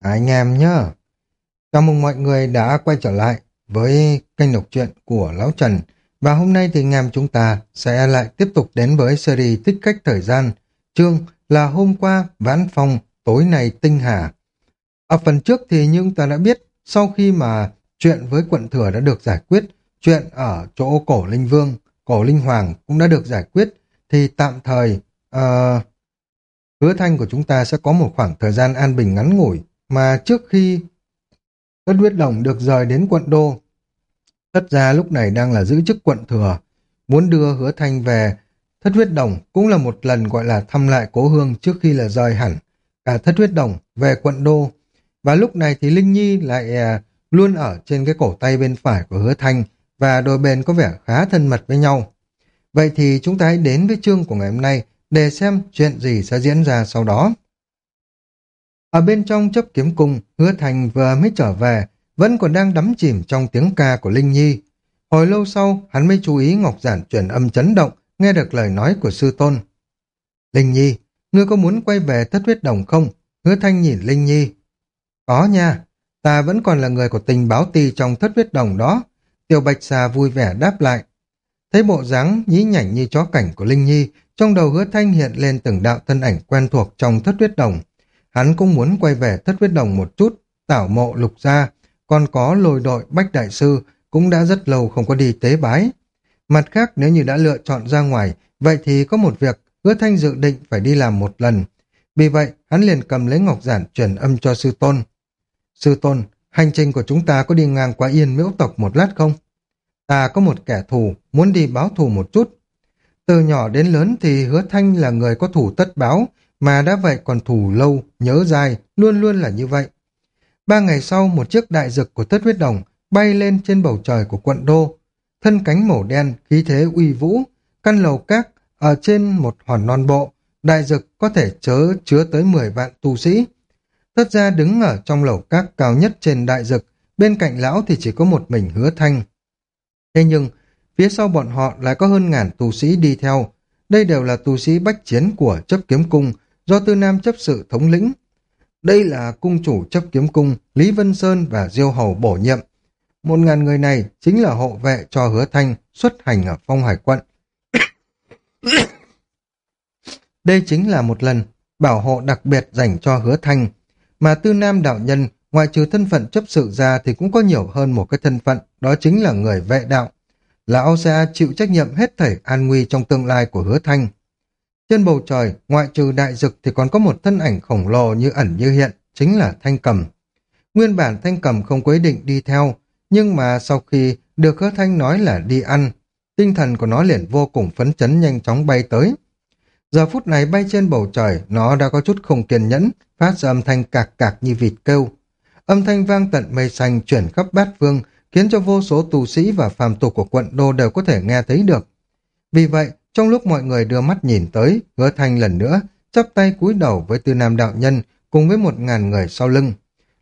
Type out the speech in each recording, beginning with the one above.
À, anh em nhá. Chào mừng mọi người đã quay trở lại với kênh đọc truyện của Lão Trần. Và hôm nay thì anh em chúng ta sẽ lại tiếp tục đến với series Tích cách thời gian. Chương là hôm qua vãn phong, tối nay tinh hà. Ở phần trước thì như chúng ta đã biết, sau khi mà chuyện với quận thừa đã được giải quyết, chuyện ở chỗ cổ linh vương, cổ linh hoàng cũng đã được giải quyết, thì tạm thời uh, hứa thanh của chúng ta sẽ có một khoảng thời gian an bình ngắn ngủi mà trước khi Tất huyết đồng được rời đến quận đô. Tất ra lúc này đang là giữ chức quận thừa, muốn đưa hứa thanh về thất huyết đồng cũng là một lần gọi là thăm lại cố hương trước khi là rời hẳn cả thất huyết đồng về quận đô. Và lúc này thì Linh Nhi lại à, luôn ở trên cái cổ tay bên phải của hứa thanh và đôi bên có vẻ khá thân mật với nhau. Vậy thì chúng ta hãy đến với chương của ngày hôm nay để xem chuyện gì sẽ diễn ra sau đó. Ở bên trong chấp kiếm cung, hứa thành vừa mới trở về, vẫn còn đang đắm chìm trong tiếng ca của Linh Nhi. Hồi lâu sau, hắn mới chú ý Ngọc Giản truyền âm chấn động, nghe được lời nói của sư tôn. Linh Nhi, ngươi có muốn quay về thất huyết đồng không? Hứa thanh nhìn Linh Nhi. Có nha, ta vẫn còn là người của tình báo ti trong thất huyết đồng đó. Tiểu Bạch Xà vui vẻ đáp lại. Thấy bộ dáng nhí nhảnh như chó cảnh của Linh Nhi, trong đầu hứa thanh hiện lên từng đạo thân ảnh quen thuộc trong thất huyết đồng. Hắn cũng muốn quay về thất huyết đồng một chút, tảo mộ lục gia, còn có lôi đội bách đại sư cũng đã rất lâu không có đi tế bái. Mặt khác nếu như đã lựa chọn ra ngoài, vậy thì có một việc hứa thanh dự định phải đi làm một lần. Vì vậy, hắn liền cầm lấy ngọc giản truyền âm cho sư tôn. Sư tôn, hành trình của chúng ta có đi ngang qua yên miễu tộc một lát không? Ta có một kẻ thù, muốn đi báo thù một chút. Từ nhỏ đến lớn thì hứa thanh là người có thủ tất báo, mà đã vậy còn thù lâu, nhớ dài, luôn luôn là như vậy. Ba ngày sau, một chiếc đại dực của thất huyết đồng bay lên trên bầu trời của quận đô. Thân cánh màu đen, khí thế uy vũ, căn lầu các ở trên một hòn non bộ, đại dực có thể chớ chứa tới 10 vạn tu sĩ. Tất ra đứng ở trong lầu các cao nhất trên đại dực, bên cạnh lão thì chỉ có một mình hứa thanh. Thế nhưng, phía sau bọn họ lại có hơn ngàn tu sĩ đi theo. Đây đều là tu sĩ bách chiến của chấp kiếm cung, do Tư Nam chấp sự thống lĩnh. Đây là cung chủ chấp kiếm cung Lý Vân Sơn và Diêu Hầu bổ nhiệm. Một ngàn người này chính là hộ vệ cho hứa thanh xuất hành ở phong hải quận. Đây chính là một lần bảo hộ đặc biệt dành cho hứa thanh. Mà Tư Nam đạo nhân, ngoại trừ thân phận chấp sự ra thì cũng có nhiều hơn một cái thân phận, đó chính là người vệ đạo. Lão sẽ chịu trách nhiệm hết thảy an nguy trong tương lai của hứa thanh. Trên bầu trời, ngoại trừ đại dực thì còn có một thân ảnh khổng lồ như ẩn như hiện, chính là Thanh Cầm. Nguyên bản Thanh Cầm không có ý định đi theo, nhưng mà sau khi được hứa Thanh nói là đi ăn, tinh thần của nó liền vô cùng phấn chấn nhanh chóng bay tới. Giờ phút này bay trên bầu trời, nó đã có chút không kiên nhẫn, phát ra âm thanh cạc cạc như vịt kêu. Âm thanh vang tận mây xanh chuyển khắp bát vương, khiến cho vô số tù sĩ và phàm tục của quận đô đều có thể nghe thấy được. Vì vậy, trong lúc mọi người đưa mắt nhìn tới, hứa thanh lần nữa, chắp tay cúi đầu với tư nam đạo nhân cùng với một ngàn người sau lưng.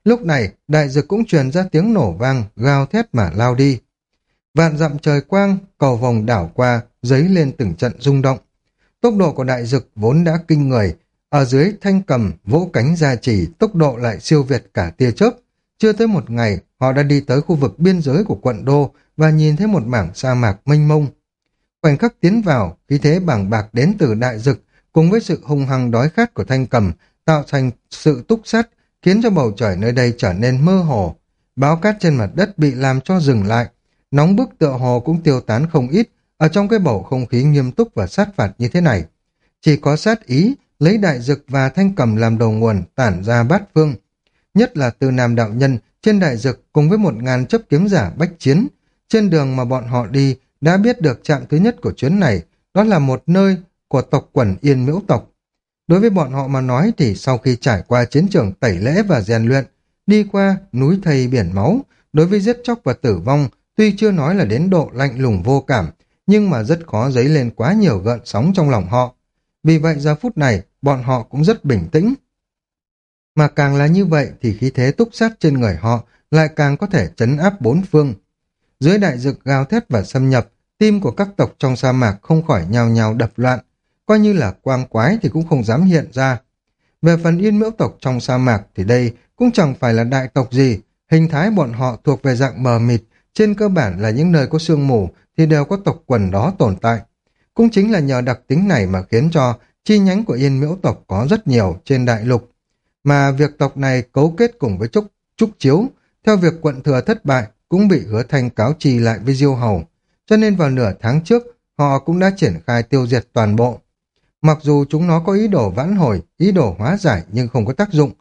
Lúc này, đại dực cũng truyền ra tiếng nổ vang, gào thét mà lao đi. Vạn dặm trời quang, cầu vòng đảo qua, giấy lên từng trận rung động. Tốc độ của đại dực vốn đã kinh người, ở dưới thanh cầm, vỗ cánh ra chỉ, tốc độ lại siêu việt cả tia chớp. Chưa tới một ngày, họ đã đi tới khu vực biên giới của quận đô và nhìn thấy một mảng sa mạc mênh mông. Khoảnh khắc tiến vào, khí thế bảng bạc đến từ đại dực, cùng với sự hung hăng đói khát của thanh cầm, tạo thành sự túc sát, khiến cho bầu trời nơi đây trở nên mơ hồ. Báo cát trên mặt đất bị làm cho dừng lại, nóng bức tựa hồ cũng tiêu tán không ít, ở trong cái bầu không khí nghiêm túc và sát phạt như thế này. Chỉ có sát ý, lấy đại dực và thanh cầm làm đầu nguồn tản ra bát phương. Nhất là từ Nam Đạo Nhân, trên đại dực cùng với một ngàn chấp kiếm giả bách chiến. Trên đường mà bọn họ đi đã biết được trạm thứ nhất của chuyến này, đó là một nơi của tộc quần Yên Miễu tộc. Đối với bọn họ mà nói thì sau khi trải qua chiến trường tẩy lễ và rèn luyện, đi qua núi thây biển máu, đối với giết chóc và tử vong, tuy chưa nói là đến độ lạnh lùng vô cảm, nhưng mà rất khó dấy lên quá nhiều gợn sóng trong lòng họ. Vì vậy giờ phút này, bọn họ cũng rất bình tĩnh. Mà càng là như vậy thì khí thế túc sát trên người họ lại càng có thể chấn áp bốn phương. Dưới đại dực gào thét và xâm nhập, tim của các tộc trong sa mạc không khỏi nhào nhào đập loạn, coi như là quang quái thì cũng không dám hiện ra. Về phần yên miễu tộc trong sa mạc thì đây cũng chẳng phải là đại tộc gì, hình thái bọn họ thuộc về dạng mờ mịt, trên cơ bản là những nơi có sương mù thì đều có tộc quần đó tồn tại. Cũng chính là nhờ đặc tính này mà khiến cho chi nhánh của yên miễu tộc có rất nhiều trên đại lục. Mà việc tộc này cấu kết cùng với Trúc, Trúc Chiếu, theo việc quận thừa thất bại, cũng bị hứa thanh cáo trì lại với Diêu Hầu. Cho nên vào nửa tháng trước, họ cũng đã triển khai tiêu diệt toàn bộ. Mặc dù chúng nó có ý đồ vãn hồi, ý đồ hóa giải nhưng không có tác dụng.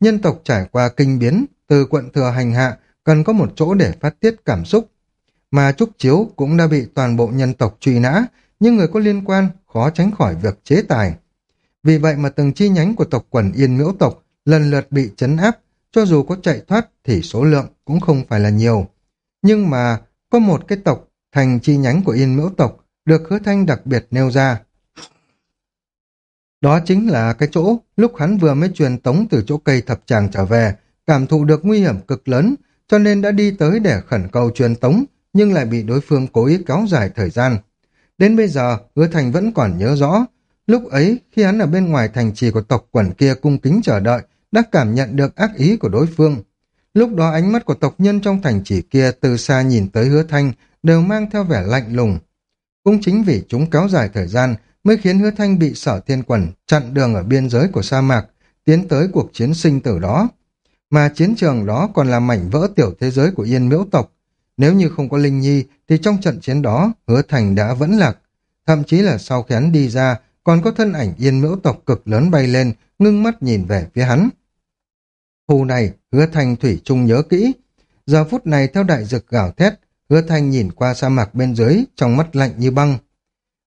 Nhân tộc trải qua kinh biến, từ quận thừa hành hạ, cần có một chỗ để phát tiết cảm xúc. Mà Trúc Chiếu cũng đã bị toàn bộ nhân tộc truy nã, nhưng người có liên quan khó tránh khỏi việc chế tài. Vì vậy mà từng chi nhánh của tộc quần Yên Miễu tộc lần lượt bị chấn áp, cho dù có chạy thoát thì số lượng cũng không phải là nhiều. Nhưng mà có một cái tộc thành chi nhánh của Yên Miễu tộc được hứa thanh đặc biệt nêu ra. Đó chính là cái chỗ lúc hắn vừa mới truyền tống từ chỗ cây thập tràng trở về, cảm thụ được nguy hiểm cực lớn, cho nên đã đi tới để khẩn cầu truyền tống, nhưng lại bị đối phương cố ý kéo dài thời gian. Đến bây giờ, hứa thành vẫn còn nhớ rõ, lúc ấy khi hắn ở bên ngoài thành trì của tộc quần kia cung kính chờ đợi, đã cảm nhận được ác ý của đối phương. Lúc đó ánh mắt của tộc nhân trong thành chỉ kia từ xa nhìn tới hứa thanh đều mang theo vẻ lạnh lùng. Cũng chính vì chúng kéo dài thời gian mới khiến hứa thanh bị sở thiên quần chặn đường ở biên giới của sa mạc, tiến tới cuộc chiến sinh tử đó. Mà chiến trường đó còn là mảnh vỡ tiểu thế giới của yên miễu tộc. Nếu như không có Linh Nhi thì trong trận chiến đó hứa thành đã vẫn lạc. Thậm chí là sau khi hắn đi ra còn có thân ảnh yên miễu tộc cực lớn bay lên ngưng mắt nhìn về phía hắn hù này, hứa thanh thủy chung nhớ kỹ. Giờ phút này theo đại dực gào thét, hứa thanh nhìn qua sa mạc bên dưới, trong mắt lạnh như băng.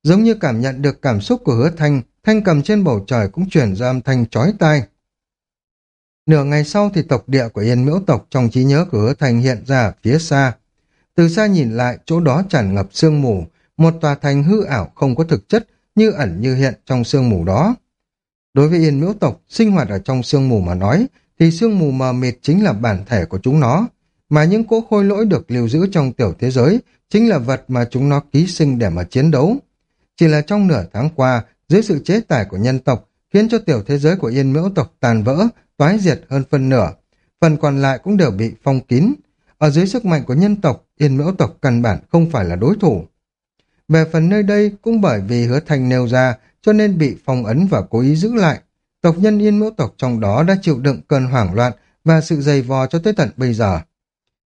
Giống như cảm nhận được cảm xúc của hứa thanh, thanh cầm trên bầu trời cũng chuyển ra âm thanh chói tai. Nửa ngày sau thì tộc địa của Yên Miễu tộc trong trí nhớ của hứa thanh hiện ra phía xa. Từ xa nhìn lại, chỗ đó tràn ngập sương mù, một tòa thành hư ảo không có thực chất, như ẩn như hiện trong sương mù đó. Đối với Yên Miễu tộc, sinh hoạt ở trong sương mù mà nói, thì sương mù mờ mịt chính là bản thể của chúng nó, mà những cỗ khôi lỗi được lưu giữ trong tiểu thế giới chính là vật mà chúng nó ký sinh để mà chiến đấu. Chỉ là trong nửa tháng qua, dưới sự chế tài của nhân tộc, khiến cho tiểu thế giới của yên miễu tộc tàn vỡ, toái diệt hơn phân nửa. Phần còn lại cũng đều bị phong kín. Ở dưới sức mạnh của nhân tộc, yên miễu tộc căn bản không phải là đối thủ. Về phần nơi đây cũng bởi vì hứa thành nêu ra cho nên bị phong ấn và cố ý giữ lại. Tộc nhân yên mẫu tộc trong đó đã chịu đựng cơn hoảng loạn và sự dày vò cho tới tận bây giờ.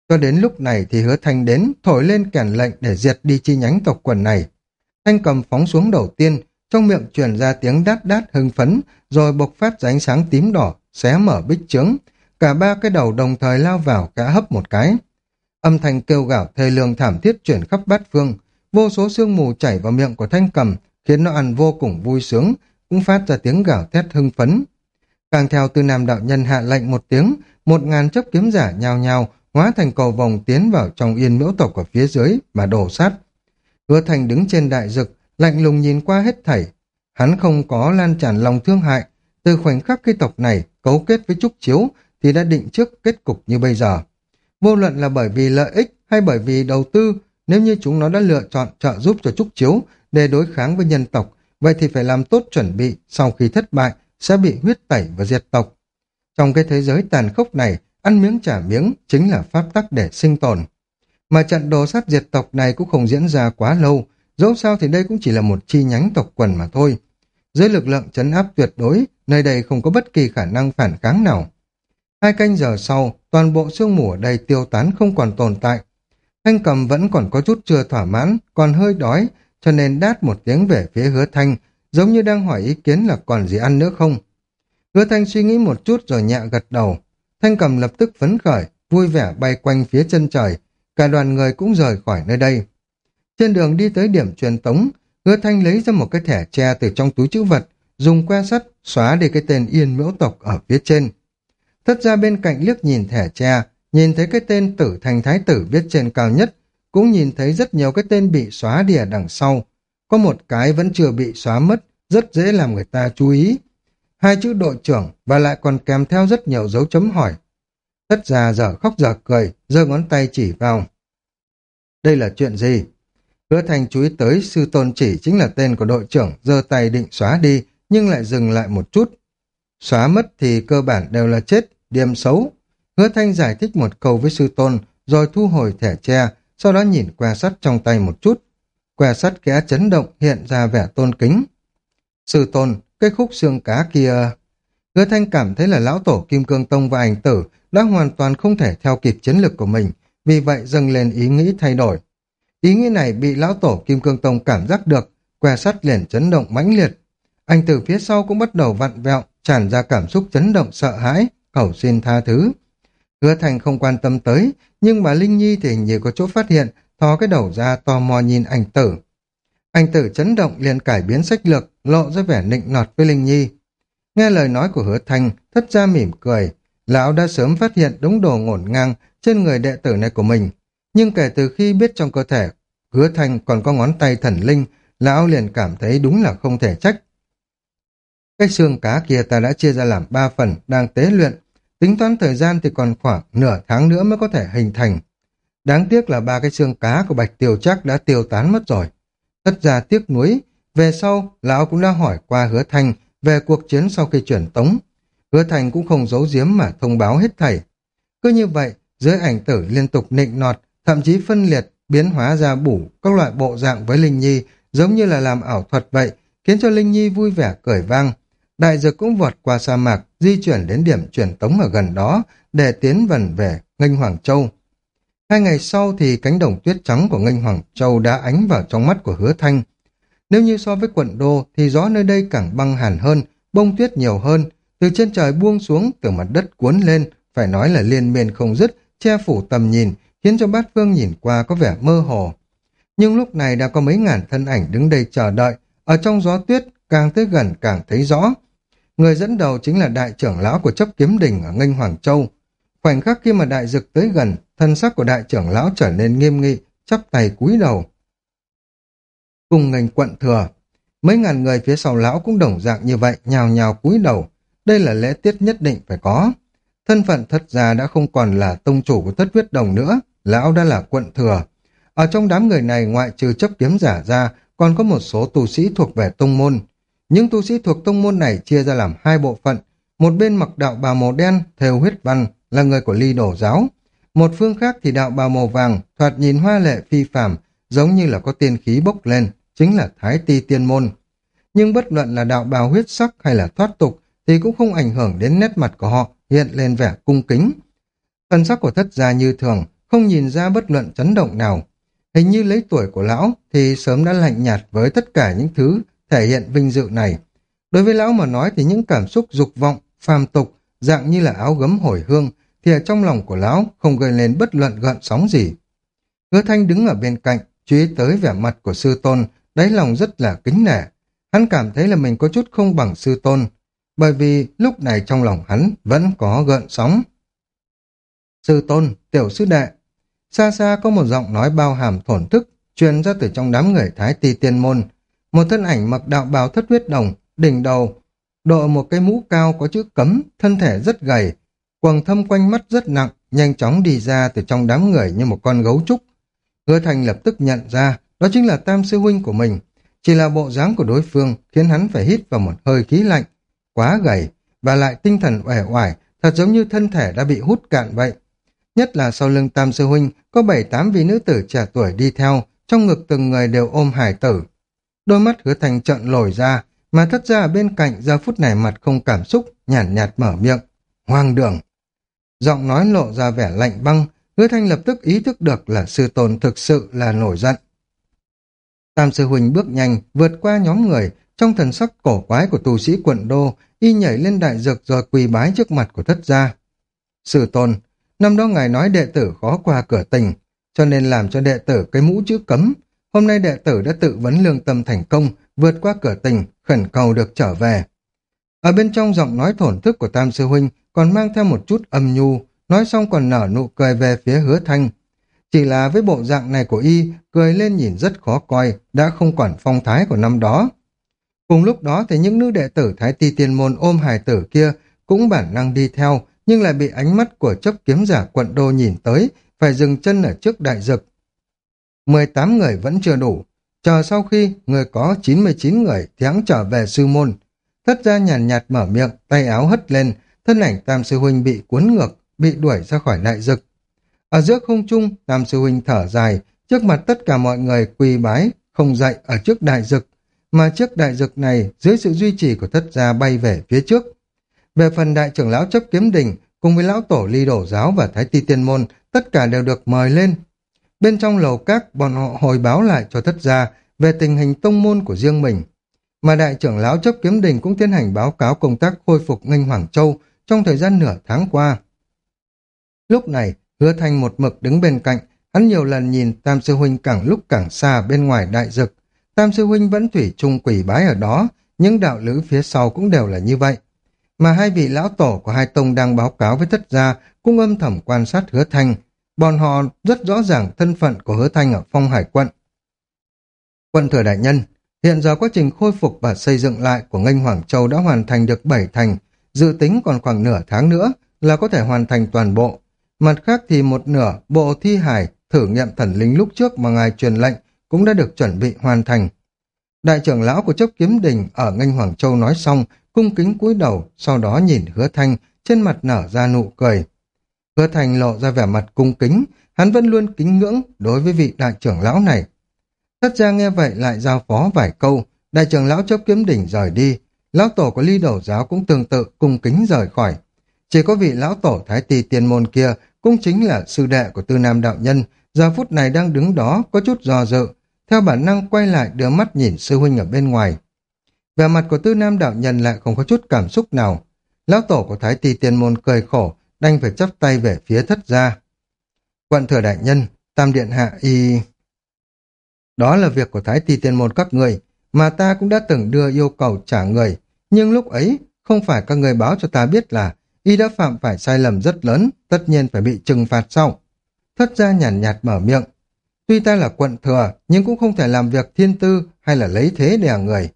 Cho đến lúc này thì hứa thanh đến, thổi lên kèn lệnh để diệt đi chi nhánh tộc quần này. Thanh cầm phóng xuống đầu tiên, trong miệng truyền ra tiếng đát đát hưng phấn, rồi bộc phát ra ánh sáng tím đỏ, xé mở bích trướng. Cả ba cái đầu đồng thời lao vào cả hấp một cái. Âm thanh kêu gào thê lương thảm thiết chuyển khắp bát phương, vô số sương mù chảy vào miệng của thanh cầm, khiến nó ăn vô cùng vui sướng, cũng phát ra tiếng gào thét hưng phấn. Càng theo từ nam đạo nhân hạ lệnh một tiếng, một ngàn chấp kiếm giả nhào nhào, hóa thành cầu vòng tiến vào trong yên miễu tộc ở phía dưới mà đổ sát. Hứa thành đứng trên đại dực, lạnh lùng nhìn qua hết thảy. Hắn không có lan tràn lòng thương hại, từ khoảnh khắc khi tộc này cấu kết với Trúc Chiếu thì đã định trước kết cục như bây giờ. Vô luận là bởi vì lợi ích hay bởi vì đầu tư, nếu như chúng nó đã lựa chọn trợ giúp cho Trúc Chiếu để đối kháng với nhân tộc, vậy thì phải làm tốt chuẩn bị sau khi thất bại sẽ bị huyết tẩy và diệt tộc. Trong cái thế giới tàn khốc này, ăn miếng trả miếng chính là pháp tắc để sinh tồn. Mà trận đồ sát diệt tộc này cũng không diễn ra quá lâu, dẫu sao thì đây cũng chỉ là một chi nhánh tộc quần mà thôi. Dưới lực lượng chấn áp tuyệt đối, nơi đây không có bất kỳ khả năng phản kháng nào. Hai canh giờ sau, toàn bộ sương mù ở đây tiêu tán không còn tồn tại. Thanh cầm vẫn còn có chút chưa thỏa mãn, còn hơi đói, cho nên đát một tiếng về phía hứa thanh, giống như đang hỏi ý kiến là còn gì ăn nữa không. Hứa thanh suy nghĩ một chút rồi nhẹ gật đầu. Thanh cầm lập tức phấn khởi, vui vẻ bay quanh phía chân trời, cả đoàn người cũng rời khỏi nơi đây. Trên đường đi tới điểm truyền tống, hứa thanh lấy ra một cái thẻ tre từ trong túi chữ vật, dùng que sắt xóa đi cái tên yên miễu tộc ở phía trên. Thất ra bên cạnh liếc nhìn thẻ tre, nhìn thấy cái tên tử thành thái tử viết trên cao nhất, cũng nhìn thấy rất nhiều cái tên bị xóa đi ở đằng sau. Có một cái vẫn chưa bị xóa mất, rất dễ làm người ta chú ý. Hai chữ đội trưởng và lại còn kèm theo rất nhiều dấu chấm hỏi. tất già dở khóc dở cười, giơ ngón tay chỉ vào. Đây là chuyện gì? Hứa thành chú ý tới sư tôn chỉ chính là tên của đội trưởng, giơ tay định xóa đi, nhưng lại dừng lại một chút. xóa mất thì cơ bản đều là chết, điểm xấu. Hứa Thanh giải thích một câu với sư tôn, rồi thu hồi thẻ tre, sau đó nhìn que sắt trong tay một chút. Que sắt kẽ chấn động hiện ra vẻ tôn kính. Sư tôn, cái khúc xương cá kia... Hứa Thanh cảm thấy là lão tổ Kim Cương Tông và ảnh tử đã hoàn toàn không thể theo kịp chiến lực của mình, vì vậy dâng lên ý nghĩ thay đổi. Ý nghĩ này bị lão tổ Kim Cương Tông cảm giác được, que sắt liền chấn động mãnh liệt. Anh từ phía sau cũng bắt đầu vặn vẹo, tràn ra cảm xúc chấn động sợ hãi, cầu xin tha thứ. Hứa Thành không quan tâm tới, nhưng mà Linh Nhi thì như có chỗ phát hiện, thò cái đầu ra tò mò nhìn anh tử. Anh tử chấn động liền cải biến sách lược, lộ ra vẻ nịnh nọt với Linh Nhi. Nghe lời nói của hứa Thành, thất ra mỉm cười. Lão đã sớm phát hiện đống đồ ngổn ngang trên người đệ tử này của mình. Nhưng kể từ khi biết trong cơ thể hứa Thành còn có ngón tay thần linh, lão liền cảm thấy đúng là không thể trách. Cái xương cá kia ta đã chia ra làm ba phần, đang tế luyện. Tính toán thời gian thì còn khoảng nửa tháng nữa mới có thể hình thành. Đáng tiếc là ba cái xương cá của Bạch Tiêu chắc đã tiêu tán mất rồi. Tất ra tiếc nuối, về sau, lão cũng đã hỏi qua hứa Thành về cuộc chiến sau khi chuyển tống. Hứa Thành cũng không giấu giếm mà thông báo hết thảy. Cứ như vậy, dưới ảnh tử liên tục nịnh nọt, thậm chí phân liệt, biến hóa ra bủ các loại bộ dạng với Linh Nhi, giống như là làm ảo thuật vậy, khiến cho Linh Nhi vui vẻ cười vang. Đại dược cũng vọt qua sa mạc, di chuyển đến điểm truyền tống ở gần đó, để tiến vần về Nghênh Hoàng Châu. Hai ngày sau thì cánh đồng tuyết trắng của Nghênh Hoàng Châu đã ánh vào trong mắt của hứa thanh. Nếu như so với quận đô thì gió nơi đây càng băng hàn hơn, bông tuyết nhiều hơn, từ trên trời buông xuống, từ mặt đất cuốn lên, phải nói là liên miên không dứt, che phủ tầm nhìn, khiến cho bát phương nhìn qua có vẻ mơ hồ. Nhưng lúc này đã có mấy ngàn thân ảnh đứng đây chờ đợi, ở trong gió tuyết càng tới gần càng thấy rõ. Người dẫn đầu chính là đại trưởng lão của chấp kiếm đình ở Nghênh Hoàng Châu. Khoảnh khắc khi mà đại dực tới gần, thân sắc của đại trưởng lão trở nên nghiêm nghị, chắp tay cúi đầu. Cùng ngành quận thừa, mấy ngàn người phía sau lão cũng đồng dạng như vậy, nhào nhào cúi đầu. Đây là lễ tiết nhất định phải có. Thân phận thật ra đã không còn là tông chủ của tất huyết đồng nữa, lão đã là quận thừa. Ở trong đám người này ngoại trừ chấp kiếm giả ra, còn có một số tu sĩ thuộc về tông môn. Những tu sĩ thuộc tông môn này chia ra làm hai bộ phận. Một bên mặc đạo bào màu đen, theo huyết văn, là người của ly đổ giáo. Một phương khác thì đạo bào màu vàng, thoạt nhìn hoa lệ phi phàm, giống như là có tiên khí bốc lên, chính là thái ti tiên môn. Nhưng bất luận là đạo bào huyết sắc hay là thoát tục, thì cũng không ảnh hưởng đến nét mặt của họ, hiện lên vẻ cung kính. Thần sắc của thất gia như thường, không nhìn ra bất luận chấn động nào. Hình như lấy tuổi của lão thì sớm đã lạnh nhạt với tất cả những thứ thể hiện vinh dự này. Đối với lão mà nói thì những cảm xúc dục vọng, phàm tục, dạng như là áo gấm hồi hương, thì ở trong lòng của lão không gây lên bất luận gợn sóng gì. Hứa thanh đứng ở bên cạnh, chú ý tới vẻ mặt của sư tôn, đáy lòng rất là kính nể. Hắn cảm thấy là mình có chút không bằng sư tôn, bởi vì lúc này trong lòng hắn vẫn có gợn sóng. Sư tôn, tiểu sư đệ, xa xa có một giọng nói bao hàm thổn thức, truyền ra từ trong đám người thái ti tiên môn. Một thân ảnh mặc đạo bào thất huyết đồng, đỉnh đầu, đội một cái mũ cao có chữ cấm, thân thể rất gầy, quầng thâm quanh mắt rất nặng, nhanh chóng đi ra từ trong đám người như một con gấu trúc. Hứa Thành lập tức nhận ra, đó chính là tam sư huynh của mình. Chỉ là bộ dáng của đối phương khiến hắn phải hít vào một hơi khí lạnh, quá gầy, và lại tinh thần uể oải, thật giống như thân thể đã bị hút cạn vậy. Nhất là sau lưng tam sư huynh có bảy tám vị nữ tử trẻ tuổi đi theo, trong ngực từng người đều ôm hải tử. Đôi mắt hứa thành trợn lồi ra, mà thất ra bên cạnh giờ phút này mặt không cảm xúc, nhàn nhạt, nhạt mở miệng. Hoang đường. Giọng nói lộ ra vẻ lạnh băng, hứa thanh lập tức ý thức được là sư tôn thực sự là nổi giận. Tam sư huynh bước nhanh, vượt qua nhóm người, trong thần sắc cổ quái của tu sĩ quận đô, y nhảy lên đại dược rồi quỳ bái trước mặt của thất gia. Sư tôn, năm đó ngài nói đệ tử khó qua cửa tình, cho nên làm cho đệ tử cái mũ chữ cấm. Hôm nay đệ tử đã tự vấn lương tâm thành công, vượt qua cửa tình, khẩn cầu được trở về. Ở bên trong giọng nói thổn thức của Tam Sư Huynh còn mang theo một chút âm nhu, nói xong còn nở nụ cười về phía hứa thanh. Chỉ là với bộ dạng này của y, cười lên nhìn rất khó coi, đã không quản phong thái của năm đó. Cùng lúc đó thì những nữ đệ tử Thái Ti Tiên Môn ôm hài tử kia cũng bản năng đi theo, nhưng lại bị ánh mắt của chấp kiếm giả quận đô nhìn tới, phải dừng chân ở trước đại dực. 18 người vẫn chưa đủ, chờ sau khi người có 99 người thì hắn trở về sư môn. thất gia nhàn nhạt, mở miệng, tay áo hất lên, thân ảnh tam sư huynh bị cuốn ngược, bị đuổi ra khỏi đại dực. Ở giữa không trung, tam sư huynh thở dài, trước mặt tất cả mọi người quỳ bái, không dậy ở trước đại dực, mà chiếc đại dực này dưới sự duy trì của thất gia bay về phía trước. Về phần đại trưởng lão chấp kiếm đình, cùng với lão tổ ly đổ giáo và thái ti tiên môn, tất cả đều được mời lên. Bên trong lầu các, bọn họ hồi báo lại cho thất gia về tình hình tông môn của riêng mình. Mà đại trưởng lão chấp kiếm đình cũng tiến hành báo cáo công tác khôi phục ngành Hoàng Châu trong thời gian nửa tháng qua. Lúc này, hứa thanh một mực đứng bên cạnh, hắn nhiều lần nhìn Tam Sư Huynh càng lúc càng xa bên ngoài đại dực. Tam Sư Huynh vẫn thủy chung quỷ bái ở đó, những đạo lữ phía sau cũng đều là như vậy. Mà hai vị lão tổ của hai tông đang báo cáo với thất gia cũng âm thầm quan sát hứa thanh. Bọn họ rất rõ ràng thân phận của hứa thanh ở phong hải quận. Quận thừa đại nhân, hiện giờ quá trình khôi phục và xây dựng lại của nghênh Hoàng Châu đã hoàn thành được bảy thành, dự tính còn khoảng nửa tháng nữa là có thể hoàn thành toàn bộ. Mặt khác thì một nửa bộ thi hải thử nghiệm thần linh lúc trước mà ngài truyền lệnh cũng đã được chuẩn bị hoàn thành. Đại trưởng lão của chấp kiếm đình ở nghênh Hoàng Châu nói xong, cung kính cúi đầu, sau đó nhìn hứa thanh, trên mặt nở ra nụ cười. Hứa thành lộ ra vẻ mặt cung kính, hắn vẫn luôn kính ngưỡng đối với vị đại trưởng lão này. Thất gia nghe vậy lại giao phó vài câu, đại trưởng lão chấp kiếm đỉnh rời đi, lão tổ của ly đầu giáo cũng tương tự cung kính rời khỏi. Chỉ có vị lão tổ thái tỳ tiền môn kia cũng chính là sư đệ của tư nam đạo nhân, giờ phút này đang đứng đó có chút do dự, theo bản năng quay lại đưa mắt nhìn sư huynh ở bên ngoài. Vẻ mặt của tư nam đạo nhân lại không có chút cảm xúc nào. Lão tổ của thái tỳ tiền môn cười khổ, đành phải chắp tay về phía thất gia. Quận thừa đại nhân, tam điện hạ y... Đó là việc của thái tỳ tiên môn các người, mà ta cũng đã từng đưa yêu cầu trả người, nhưng lúc ấy không phải các người báo cho ta biết là y đã phạm phải sai lầm rất lớn, tất nhiên phải bị trừng phạt sau. Thất gia nhàn nhạt, nhạt mở miệng. Tuy ta là quận thừa, nhưng cũng không thể làm việc thiên tư hay là lấy thế đè người.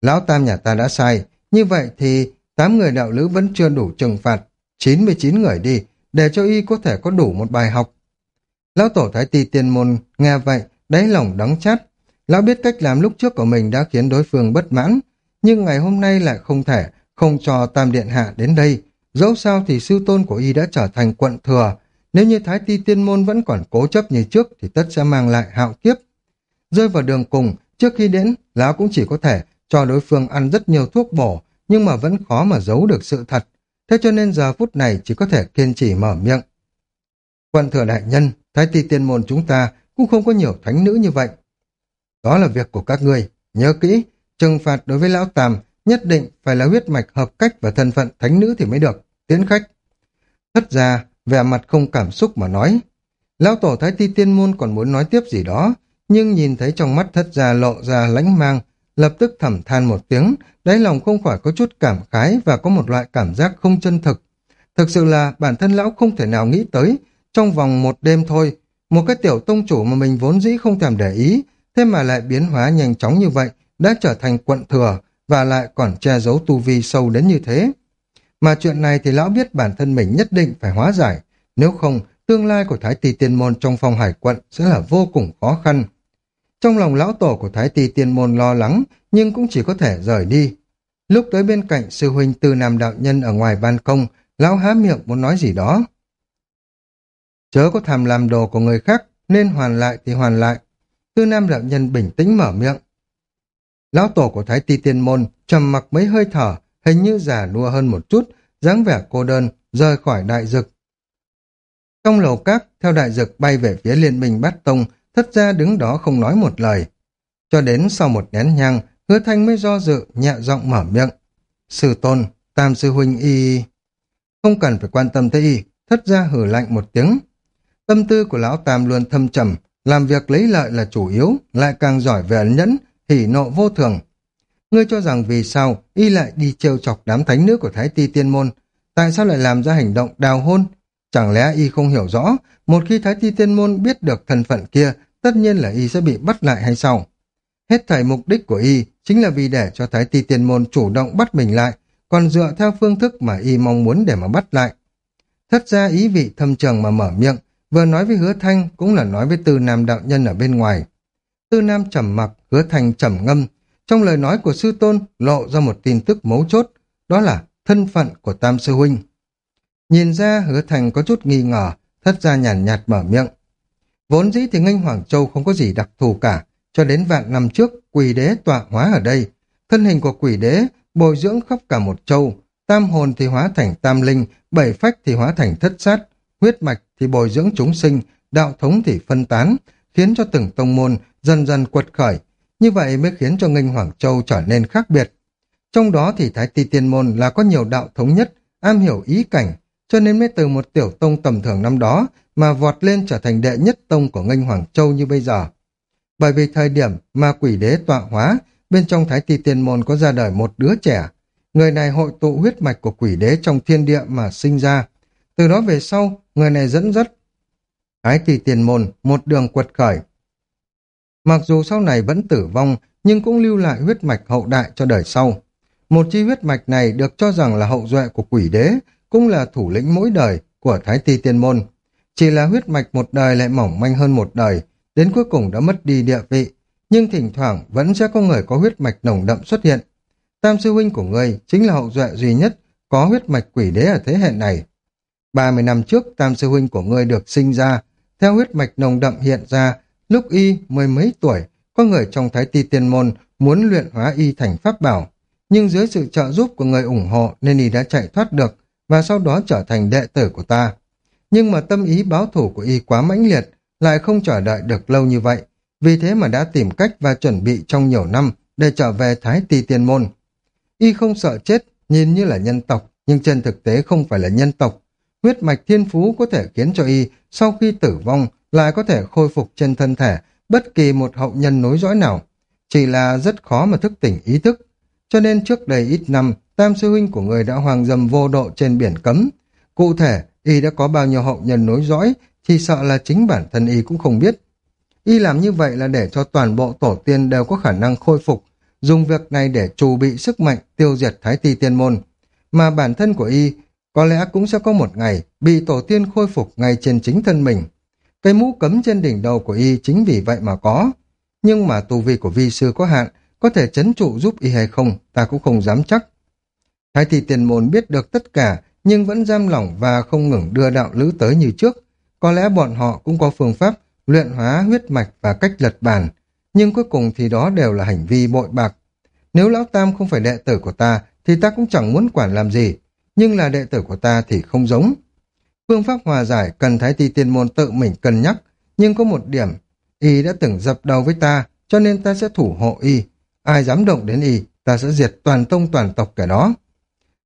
Lão Tam nhà ta đã sai, như vậy thì tám người đạo lữ vẫn chưa đủ trừng phạt, 99 người đi, để cho y có thể có đủ một bài học. Lão Tổ Thái Tì Tiên Môn nghe vậy, đáy lòng đắng chát. Lão biết cách làm lúc trước của mình đã khiến đối phương bất mãn, nhưng ngày hôm nay lại không thể không cho Tam Điện Hạ đến đây. Dẫu sao thì sư tôn của y đã trở thành quận thừa, nếu như Thái Ti Tiên Môn vẫn còn cố chấp như trước thì tất sẽ mang lại hạo kiếp. Rơi vào đường cùng, trước khi đến, lão cũng chỉ có thể cho đối phương ăn rất nhiều thuốc bổ, nhưng mà vẫn khó mà giấu được sự thật. Thế cho nên giờ phút này chỉ có thể kiên trì mở miệng. Quan thừa đại nhân, Thái Ti Tiên Môn chúng ta cũng không có nhiều thánh nữ như vậy. Đó là việc của các ngươi. Nhớ kỹ, trừng phạt đối với Lão tàm nhất định phải là huyết mạch hợp cách và thân phận thánh nữ thì mới được. Tiến khách. Thất ra, vẻ mặt không cảm xúc mà nói. Lão Tổ Thái Ti Tiên Môn còn muốn nói tiếp gì đó, nhưng nhìn thấy trong mắt thất gia lộ ra lãnh mang, lập tức thầm than một tiếng, đáy lòng không khỏi có chút cảm khái và có một loại cảm giác không chân thực. Thực sự là bản thân lão không thể nào nghĩ tới, trong vòng một đêm thôi, một cái tiểu tông chủ mà mình vốn dĩ không thèm để ý, thế mà lại biến hóa nhanh chóng như vậy, đã trở thành quận thừa và lại còn che giấu tu vi sâu đến như thế. Mà chuyện này thì lão biết bản thân mình nhất định phải hóa giải, nếu không tương lai của Thái Tỳ Tiên Môn trong phòng hải quận sẽ là vô cùng khó khăn. Trong lòng lão tổ của Thái Ti Tiên Môn lo lắng, nhưng cũng chỉ có thể rời đi. Lúc tới bên cạnh sư huynh Tư Nam Đạo Nhân ở ngoài ban công, lão há miệng muốn nói gì đó. Chớ có tham làm đồ của người khác, nên hoàn lại thì hoàn lại. Tư Nam Đạo Nhân bình tĩnh mở miệng. Lão tổ của Thái Ti Tiên Môn trầm mặc mấy hơi thở, hình như già nua hơn một chút, dáng vẻ cô đơn, rời khỏi đại dực. Trong lầu các, theo đại dực bay về phía liên minh bát tông, thất gia đứng đó không nói một lời. Cho đến sau một nén nhang, hứa thanh mới do dự, nhẹ giọng mở miệng. Sư tôn, tam sư huynh y... Không cần phải quan tâm tới y, thất gia hử lạnh một tiếng. Tâm tư của lão tam luôn thâm trầm, làm việc lấy lợi là chủ yếu, lại càng giỏi về ẩn nhẫn, hỉ nộ vô thường. Ngươi cho rằng vì sao y lại đi trêu chọc đám thánh nữ của Thái Ti Tiên Môn, tại sao lại làm ra hành động đào hôn? Chẳng lẽ y không hiểu rõ, một khi Thái Ti Tiên Môn biết được thân phận kia, tất nhiên là y sẽ bị bắt lại hay sao? Hết thảy mục đích của y chính là vì để cho Thái Ti Tiên Môn chủ động bắt mình lại, còn dựa theo phương thức mà y mong muốn để mà bắt lại. Thất ra ý vị thâm trường mà mở miệng, vừa nói với hứa thanh cũng là nói với tư nam đạo nhân ở bên ngoài. Tư nam trầm mặc, hứa thanh trầm ngâm, Trong lời nói của sư tôn lộ ra một tin tức mấu chốt, đó là thân phận của Tam Sư Huynh. Nhìn ra hứa thành có chút nghi ngờ, thất ra nhàn nhạt mở miệng. Vốn dĩ thì Nghênh Hoàng Châu không có gì đặc thù cả, cho đến vạn năm trước quỷ đế tọa hóa ở đây. Thân hình của quỷ đế bồi dưỡng khắp cả một châu, tam hồn thì hóa thành tam linh, bảy phách thì hóa thành thất sát, huyết mạch thì bồi dưỡng chúng sinh, đạo thống thì phân tán, khiến cho từng tông môn dần dần quật khởi. Như vậy mới khiến cho Nghênh Hoàng Châu trở nên khác biệt. Trong đó thì Thái Ti Tiên Môn là có nhiều đạo thống nhất, am hiểu ý cảnh, cho nên mới từ một tiểu tông tầm thường năm đó mà vọt lên trở thành đệ nhất tông của Nghênh Hoàng Châu như bây giờ. Bởi vì thời điểm mà quỷ đế tọa hóa, bên trong Thái Ti Tiên Môn có ra đời một đứa trẻ. Người này hội tụ huyết mạch của quỷ đế trong thiên địa mà sinh ra. Từ đó về sau, người này dẫn dắt Thái Ti Tiên Môn một đường quật khởi. Mặc dù sau này vẫn tử vong, nhưng cũng lưu lại huyết mạch hậu đại cho đời sau. Một chi huyết mạch này được cho rằng là hậu duệ của quỷ đế, cũng là thủ lĩnh mỗi đời của Thái Ti Tiên Môn. Chỉ là huyết mạch một đời lại mỏng manh hơn một đời, đến cuối cùng đã mất đi địa vị, nhưng thỉnh thoảng vẫn sẽ có người có huyết mạch nồng đậm xuất hiện. Tam sư huynh của ngươi chính là hậu duệ duy nhất có huyết mạch quỷ đế ở thế hệ này. 30 năm trước, tam sư huynh của ngươi được sinh ra, theo huyết mạch nồng đậm hiện ra, lúc y mười mấy tuổi, có người trong thái ti tiên môn muốn luyện hóa y thành pháp bảo, nhưng dưới sự trợ giúp của người ủng hộ nên y đã chạy thoát được và sau đó trở thành đệ tử của ta. Nhưng mà tâm ý báo thủ của y quá mãnh liệt, lại không chờ đợi được lâu như vậy, vì thế mà đã tìm cách và chuẩn bị trong nhiều năm để trở về Thái Ti Tiên Môn. Y không sợ chết, nhìn như là nhân tộc, nhưng trên thực tế không phải là nhân tộc. Huyết mạch thiên phú có thể khiến cho Y sau khi tử vong lại có thể khôi phục trên thân thể bất kỳ một hậu nhân nối dõi nào. Chỉ là rất khó mà thức tỉnh ý thức. Cho nên trước đây ít năm, tam sư huynh của người đã hoàng dầm vô độ trên biển cấm. Cụ thể, Y đã có bao nhiêu hậu nhân nối dõi thì sợ là chính bản thân Y cũng không biết. Y làm như vậy là để cho toàn bộ tổ tiên đều có khả năng khôi phục, dùng việc này để trù bị sức mạnh tiêu diệt thái ti tiên môn. Mà bản thân của Y có lẽ cũng sẽ có một ngày bị tổ tiên khôi phục ngay trên chính thân mình. Cây mũ cấm trên đỉnh đầu của Y chính vì vậy mà có. Nhưng mà tu vi của vi sư có hạn, có thể chấn trụ giúp Y hay không, ta cũng không dám chắc. Thái thị tiền môn biết được tất cả, nhưng vẫn giam lỏng và không ngừng đưa đạo lữ tới như trước. Có lẽ bọn họ cũng có phương pháp luyện hóa huyết mạch và cách lật bàn, nhưng cuối cùng thì đó đều là hành vi bội bạc. Nếu Lão Tam không phải đệ tử của ta, thì ta cũng chẳng muốn quản làm gì, nhưng là đệ tử của ta thì không giống. Phương pháp hòa giải cần Thái Ti Tiên Môn tự mình cân nhắc, nhưng có một điểm, y đã từng dập đầu với ta, cho nên ta sẽ thủ hộ y. Ai dám động đến y, ta sẽ diệt toàn tông toàn tộc kẻ đó.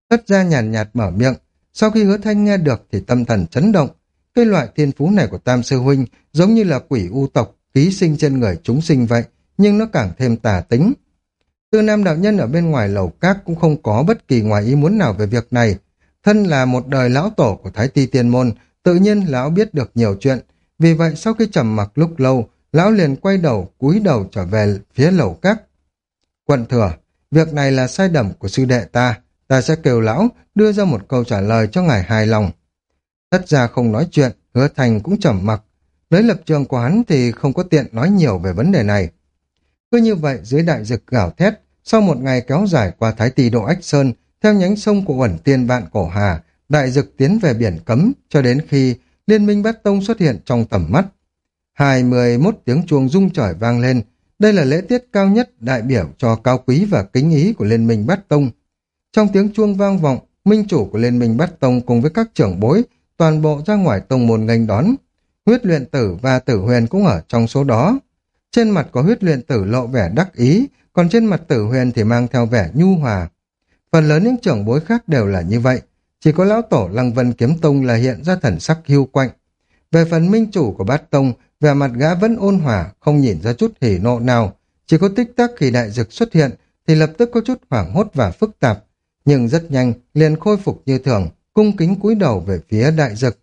Tất ra nhàn nhạt, nhạt mở miệng, sau khi hứa thanh nghe được thì tâm thần chấn động. Cái loại thiên phú này của Tam Sư Huynh giống như là quỷ u tộc, ký sinh trên người chúng sinh vậy, nhưng nó càng thêm tà tính. Tư Nam Đạo Nhân ở bên ngoài lầu các cũng không có bất kỳ ngoài ý muốn nào về việc này. Thân là một đời lão tổ của Thái Ti Tiên Môn, tự nhiên lão biết được nhiều chuyện. Vì vậy sau khi trầm mặc lúc lâu, lão liền quay đầu, cúi đầu trở về phía lầu các. Quận thừa, việc này là sai lầm của sư đệ ta, ta sẽ kêu lão đưa ra một câu trả lời cho ngài hài lòng. Thất ra không nói chuyện, hứa thành cũng trầm mặc. Lấy lập trường của hắn thì không có tiện nói nhiều về vấn đề này. Cứ như vậy dưới đại dực gào thét, sau một ngày kéo dài qua Thái Tỳ Độ Ách Sơn, theo nhánh sông của ẩn tiên vạn cổ hà, đại dực tiến về biển cấm cho đến khi liên minh bát tông xuất hiện trong tầm mắt. Hai mười mốt tiếng chuông rung trời vang lên, đây là lễ tiết cao nhất đại biểu cho cao quý và kính ý của liên minh bát tông. Trong tiếng chuông vang vọng, minh chủ của liên minh bát tông cùng với các trưởng bối toàn bộ ra ngoài tông môn nghênh đón. Huyết luyện tử và tử huyền cũng ở trong số đó. Trên mặt có huyết luyện tử lộ vẻ đắc ý, còn trên mặt tử huyền thì mang theo vẻ nhu hòa. Phần lớn những trưởng bối khác đều là như vậy, chỉ có lão tổ Lăng Vân Kiếm Tông là hiện ra thần sắc hưu quạnh. Về phần minh chủ của bát tông, vẻ mặt gã vẫn ôn hòa, không nhìn ra chút hỉ nộ nào, chỉ có tích tắc khi đại dực xuất hiện thì lập tức có chút hoảng hốt và phức tạp, nhưng rất nhanh liền khôi phục như thường, cung kính cúi đầu về phía đại dực.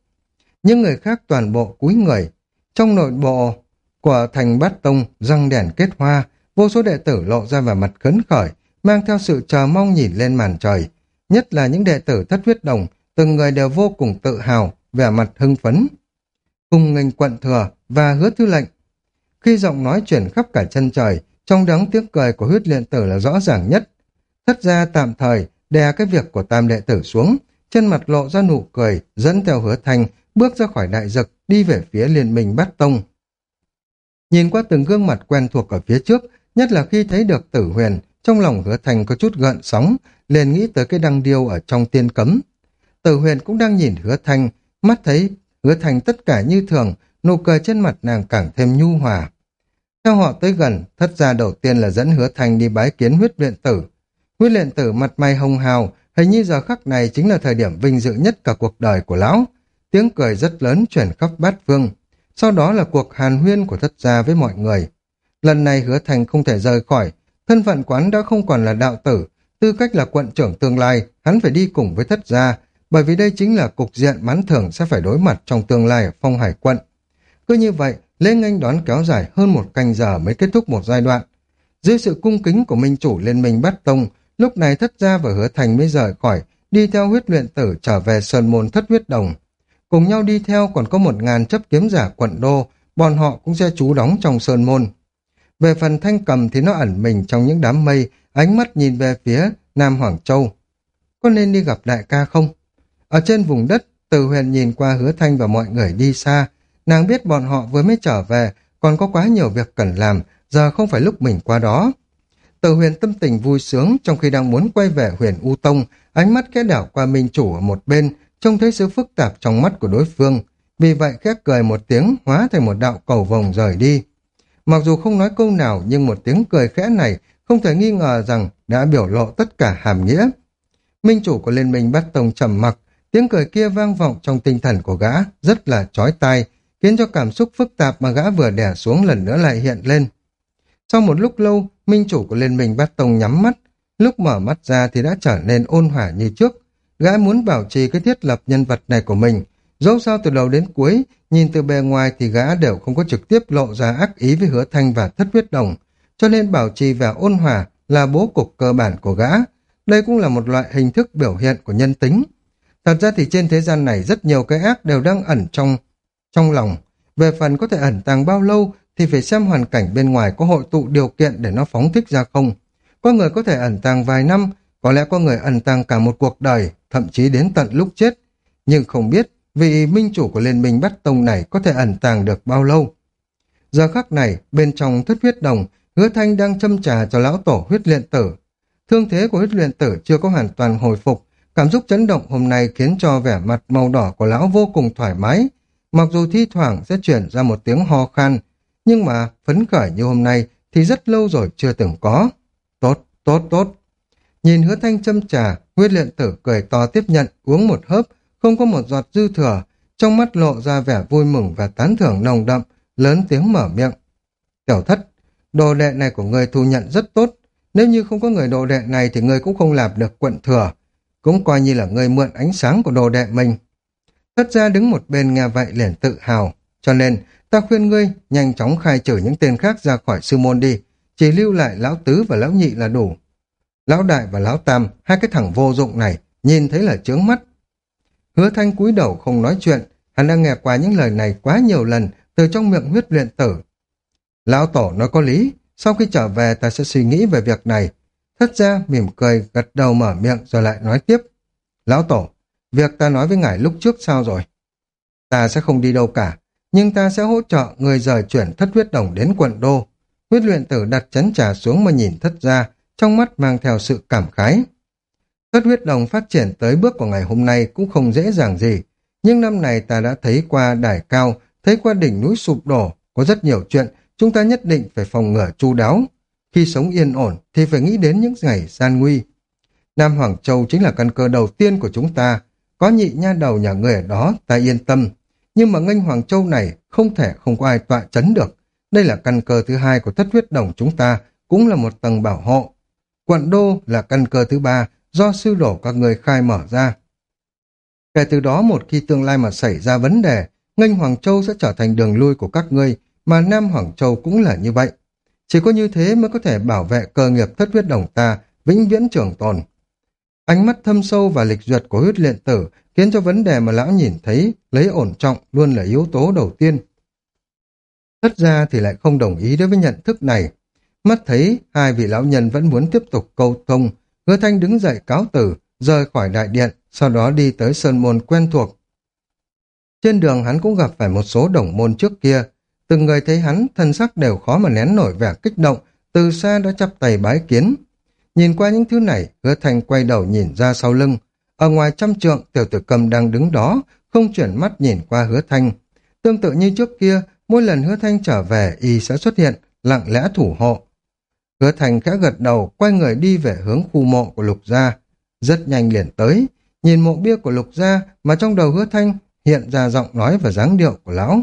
Những người khác toàn bộ cúi người. Trong nội bộ của thành bát tông răng đèn kết hoa, vô số đệ tử lộ ra vẻ mặt khấn khởi, mang theo sự chờ mong nhìn lên màn trời. Nhất là những đệ tử thất huyết đồng, từng người đều vô cùng tự hào, vẻ mặt hưng phấn. Cùng ngành quận thừa và hứa thư lệnh. Khi giọng nói chuyển khắp cả chân trời, trong đắng tiếng cười của huyết luyện tử là rõ ràng nhất. Thất ra tạm thời đè cái việc của tam đệ tử xuống, trên mặt lộ ra nụ cười, dẫn theo hứa thanh, bước ra khỏi đại dực, đi về phía liên minh bát tông. Nhìn qua từng gương mặt quen thuộc ở phía trước, nhất là khi thấy được tử huyền, trong lòng hứa thanh có chút gợn sóng, liền nghĩ tới cái đăng điêu ở trong tiên cấm. Tử huyền cũng đang nhìn hứa thanh, mắt thấy hứa thanh tất cả như thường, nụ cười trên mặt nàng càng thêm nhu hòa. Theo họ tới gần, thất gia đầu tiên là dẫn hứa thanh đi bái kiến huyết luyện tử. Huyết luyện tử mặt mày hồng hào, hình như giờ khắc này chính là thời điểm vinh dự nhất cả cuộc đời của lão. Tiếng cười rất lớn chuyển khắp bát vương. Sau đó là cuộc hàn huyên của thất gia với mọi người. Lần này hứa thành không thể rời khỏi, thân phận quán đã không còn là đạo tử, tư cách là quận trưởng tương lai, hắn phải đi cùng với thất gia, bởi vì đây chính là cục diện mãn thưởng sẽ phải đối mặt trong tương lai ở phong hải quận. Cứ như vậy, lễ nghênh đón kéo dài hơn một canh giờ mới kết thúc một giai đoạn. Dưới sự cung kính của minh chủ liên minh bắt tông, lúc này thất gia và hứa thành mới rời khỏi, đi theo huyết luyện tử trở về sơn môn thất huyết đồng. Cùng nhau đi theo còn có một ngàn chấp kiếm giả quận đô, bọn họ cũng sẽ trú đóng trong sơn môn. Về phần thanh cầm thì nó ẩn mình trong những đám mây, ánh mắt nhìn về phía Nam Hoàng Châu. Có nên đi gặp đại ca không? Ở trên vùng đất, từ huyền nhìn qua hứa thanh và mọi người đi xa. Nàng biết bọn họ vừa mới trở về, còn có quá nhiều việc cần làm, giờ không phải lúc mình qua đó. Từ huyền tâm tình vui sướng trong khi đang muốn quay về huyền U Tông, ánh mắt khẽ đảo qua minh chủ ở một bên, trông thấy sự phức tạp trong mắt của đối phương. Vì vậy khép cười một tiếng, hóa thành một đạo cầu vồng rời đi. Mặc dù không nói câu nào nhưng một tiếng cười khẽ này không thể nghi ngờ rằng đã biểu lộ tất cả hàm nghĩa. Minh chủ của liên minh bắt tông trầm mặc, tiếng cười kia vang vọng trong tinh thần của gã, rất là chói tai, khiến cho cảm xúc phức tạp mà gã vừa đè xuống lần nữa lại hiện lên. Sau một lúc lâu, minh chủ của liên minh Bát tông nhắm mắt, lúc mở mắt ra thì đã trở nên ôn hỏa như trước. Gã muốn bảo trì cái thiết lập nhân vật này của mình, dẫu sao từ đầu đến cuối, nhìn từ bề ngoài thì gã đều không có trực tiếp lộ ra ác ý với hứa thanh và thất huyết đồng, cho nên bảo trì và ôn hòa là bố cục cơ bản của gã. Đây cũng là một loại hình thức biểu hiện của nhân tính. Thật ra thì trên thế gian này rất nhiều cái ác đều đang ẩn trong trong lòng. Về phần có thể ẩn tàng bao lâu thì phải xem hoàn cảnh bên ngoài có hội tụ điều kiện để nó phóng thích ra không. Có người có thể ẩn tàng vài năm, có lẽ có người ẩn tàng cả một cuộc đời, thậm chí đến tận lúc chết. Nhưng không biết vị minh chủ của liên minh bắt tông này có thể ẩn tàng được bao lâu. Giờ khắc này, bên trong thất huyết đồng, hứa thanh đang châm trà cho lão tổ huyết luyện tử. Thương thế của huyết luyện tử chưa có hoàn toàn hồi phục, cảm xúc chấn động hôm nay khiến cho vẻ mặt màu đỏ của lão vô cùng thoải mái. Mặc dù thi thoảng sẽ chuyển ra một tiếng ho khan, nhưng mà phấn khởi như hôm nay thì rất lâu rồi chưa từng có. Tốt, tốt, tốt. Nhìn hứa thanh châm trà, huyết luyện tử cười to tiếp nhận, uống một hớp, không có một giọt dư thừa, trong mắt lộ ra vẻ vui mừng và tán thưởng nồng đậm, lớn tiếng mở miệng. Tiểu thất, đồ đệ này của người thu nhận rất tốt, nếu như không có người đồ đệ này thì người cũng không làm được quận thừa, cũng coi như là người mượn ánh sáng của đồ đệ mình. Thất ra đứng một bên nghe vậy liền tự hào, cho nên ta khuyên ngươi nhanh chóng khai trừ những tên khác ra khỏi sư môn đi, chỉ lưu lại lão tứ và lão nhị là đủ. Lão đại và lão tam, hai cái thằng vô dụng này, nhìn thấy là chướng mắt, Hứa thanh cúi đầu không nói chuyện, hắn đã nghe qua những lời này quá nhiều lần từ trong miệng huyết luyện tử. Lão tổ nói có lý, sau khi trở về ta sẽ suy nghĩ về việc này. Thất ra mỉm cười gật đầu mở miệng rồi lại nói tiếp. Lão tổ, việc ta nói với ngài lúc trước sao rồi? Ta sẽ không đi đâu cả, nhưng ta sẽ hỗ trợ người rời chuyển thất huyết đồng đến quận đô. Huyết luyện tử đặt chấn trà xuống mà nhìn thất ra, trong mắt mang theo sự cảm khái. Thất huyết đồng phát triển tới bước của ngày hôm nay cũng không dễ dàng gì. Nhưng năm này ta đã thấy qua đài cao, thấy qua đỉnh núi sụp đổ, có rất nhiều chuyện chúng ta nhất định phải phòng ngừa chu đáo. Khi sống yên ổn thì phải nghĩ đến những ngày gian nguy. Nam Hoàng Châu chính là căn cơ đầu tiên của chúng ta. Có nhị nha đầu nhà người ở đó, ta yên tâm. Nhưng mà ngân Hoàng Châu này không thể không có ai tọa chấn được. Đây là căn cơ thứ hai của thất huyết đồng chúng ta, cũng là một tầng bảo hộ. Quận Đô là căn cơ thứ ba, do sư đổ các người khai mở ra. Kể từ đó một khi tương lai mà xảy ra vấn đề, Ngân Hoàng Châu sẽ trở thành đường lui của các ngươi, mà Nam Hoàng Châu cũng là như vậy. Chỉ có như thế mới có thể bảo vệ cơ nghiệp thất huyết đồng ta, vĩnh viễn trường tồn. Ánh mắt thâm sâu và lịch duyệt của huyết luyện tử khiến cho vấn đề mà lão nhìn thấy lấy ổn trọng luôn là yếu tố đầu tiên. Thất ra thì lại không đồng ý đối với nhận thức này. Mắt thấy hai vị lão nhân vẫn muốn tiếp tục câu thông, hứa thanh đứng dậy cáo từ, rời khỏi đại điện, sau đó đi tới sơn môn quen thuộc. Trên đường hắn cũng gặp phải một số đồng môn trước kia, từng người thấy hắn thân sắc đều khó mà nén nổi vẻ kích động, từ xa đã chắp tay bái kiến. Nhìn qua những thứ này, hứa thanh quay đầu nhìn ra sau lưng. Ở ngoài trăm trượng, tiểu tử cầm đang đứng đó, không chuyển mắt nhìn qua hứa thanh. Tương tự như trước kia, mỗi lần hứa thanh trở về, y sẽ xuất hiện, lặng lẽ thủ hộ. Hứa thanh khẽ gật đầu, quay người đi về hướng khu mộ của lục gia. Rất nhanh liền tới, nhìn mộ bia của lục gia mà trong đầu hứa thanh hiện ra giọng nói và dáng điệu của lão.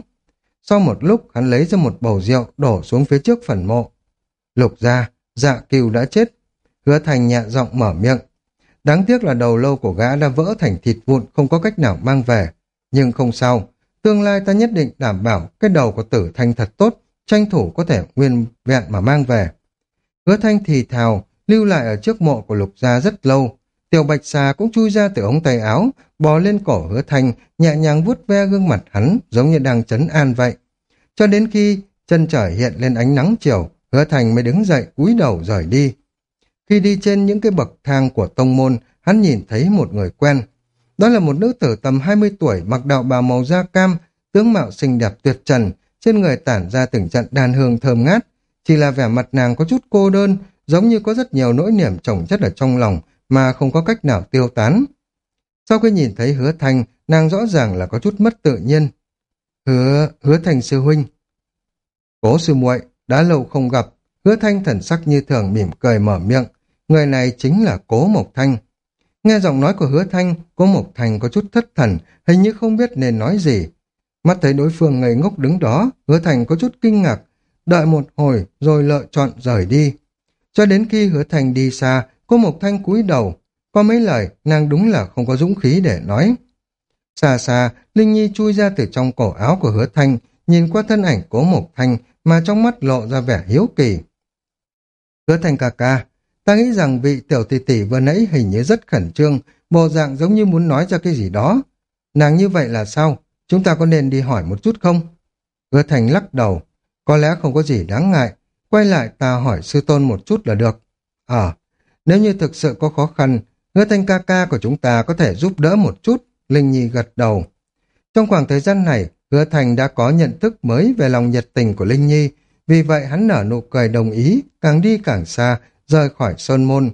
Sau một lúc, hắn lấy ra một bầu rượu đổ xuống phía trước phần mộ. Lục gia, dạ kiều đã chết. Hứa thành nhẹ giọng mở miệng. Đáng tiếc là đầu lâu của gã đã vỡ thành thịt vụn không có cách nào mang về. Nhưng không sao, tương lai ta nhất định đảm bảo cái đầu của tử thanh thật tốt, tranh thủ có thể nguyên vẹn mà mang về. Hứa thanh thì thào, lưu lại ở trước mộ của lục gia rất lâu. Tiểu bạch xà cũng chui ra từ ống tay áo, bò lên cổ hứa thanh, nhẹ nhàng vuốt ve gương mặt hắn, giống như đang chấn an vậy. Cho đến khi chân trời hiện lên ánh nắng chiều, hứa thành mới đứng dậy cúi đầu rời đi. Khi đi trên những cái bậc thang của tông môn, hắn nhìn thấy một người quen. Đó là một nữ tử tầm 20 tuổi mặc đạo bào màu da cam, tướng mạo xinh đẹp tuyệt trần, trên người tản ra từng trận đàn hương thơm ngát. Chỉ là vẻ mặt nàng có chút cô đơn, giống như có rất nhiều nỗi niềm chồng chất ở trong lòng mà không có cách nào tiêu tán. Sau khi nhìn thấy hứa thanh, nàng rõ ràng là có chút mất tự nhiên. Hứa, hứa thanh sư huynh. Cố sư muội đã lâu không gặp, hứa thanh thần sắc như thường mỉm cười mở miệng. Người này chính là Cố Mộc Thanh. Nghe giọng nói của hứa thanh, Cố Mộc Thanh có chút thất thần, hình như không biết nên nói gì. Mắt thấy đối phương ngây ngốc đứng đó, hứa Thanh có chút kinh ngạc, đợi một hồi rồi lựa chọn rời đi. Cho đến khi hứa Thanh đi xa, Cố Mộc Thanh cúi đầu, có mấy lời nàng đúng là không có dũng khí để nói. Xa xa, Linh Nhi chui ra từ trong cổ áo của hứa thanh, nhìn qua thân ảnh cố Mộc Thanh mà trong mắt lộ ra vẻ hiếu kỳ. Hứa thanh ca ca, ta nghĩ rằng vị tiểu tỷ tỷ vừa nãy hình như rất khẩn trương, bộ dạng giống như muốn nói ra cái gì đó. Nàng như vậy là sao? Chúng ta có nên đi hỏi một chút không? Hứa thành lắc đầu, có lẽ không có gì đáng ngại, quay lại ta hỏi sư tôn một chút là được. Ờ, nếu như thực sự có khó khăn, hứa thanh ca ca của chúng ta có thể giúp đỡ một chút, Linh Nhi gật đầu. Trong khoảng thời gian này, hứa thành đã có nhận thức mới về lòng nhiệt tình của Linh Nhi, vì vậy hắn nở nụ cười đồng ý, càng đi càng xa, rời khỏi sơn môn.